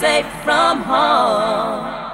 safe from harm.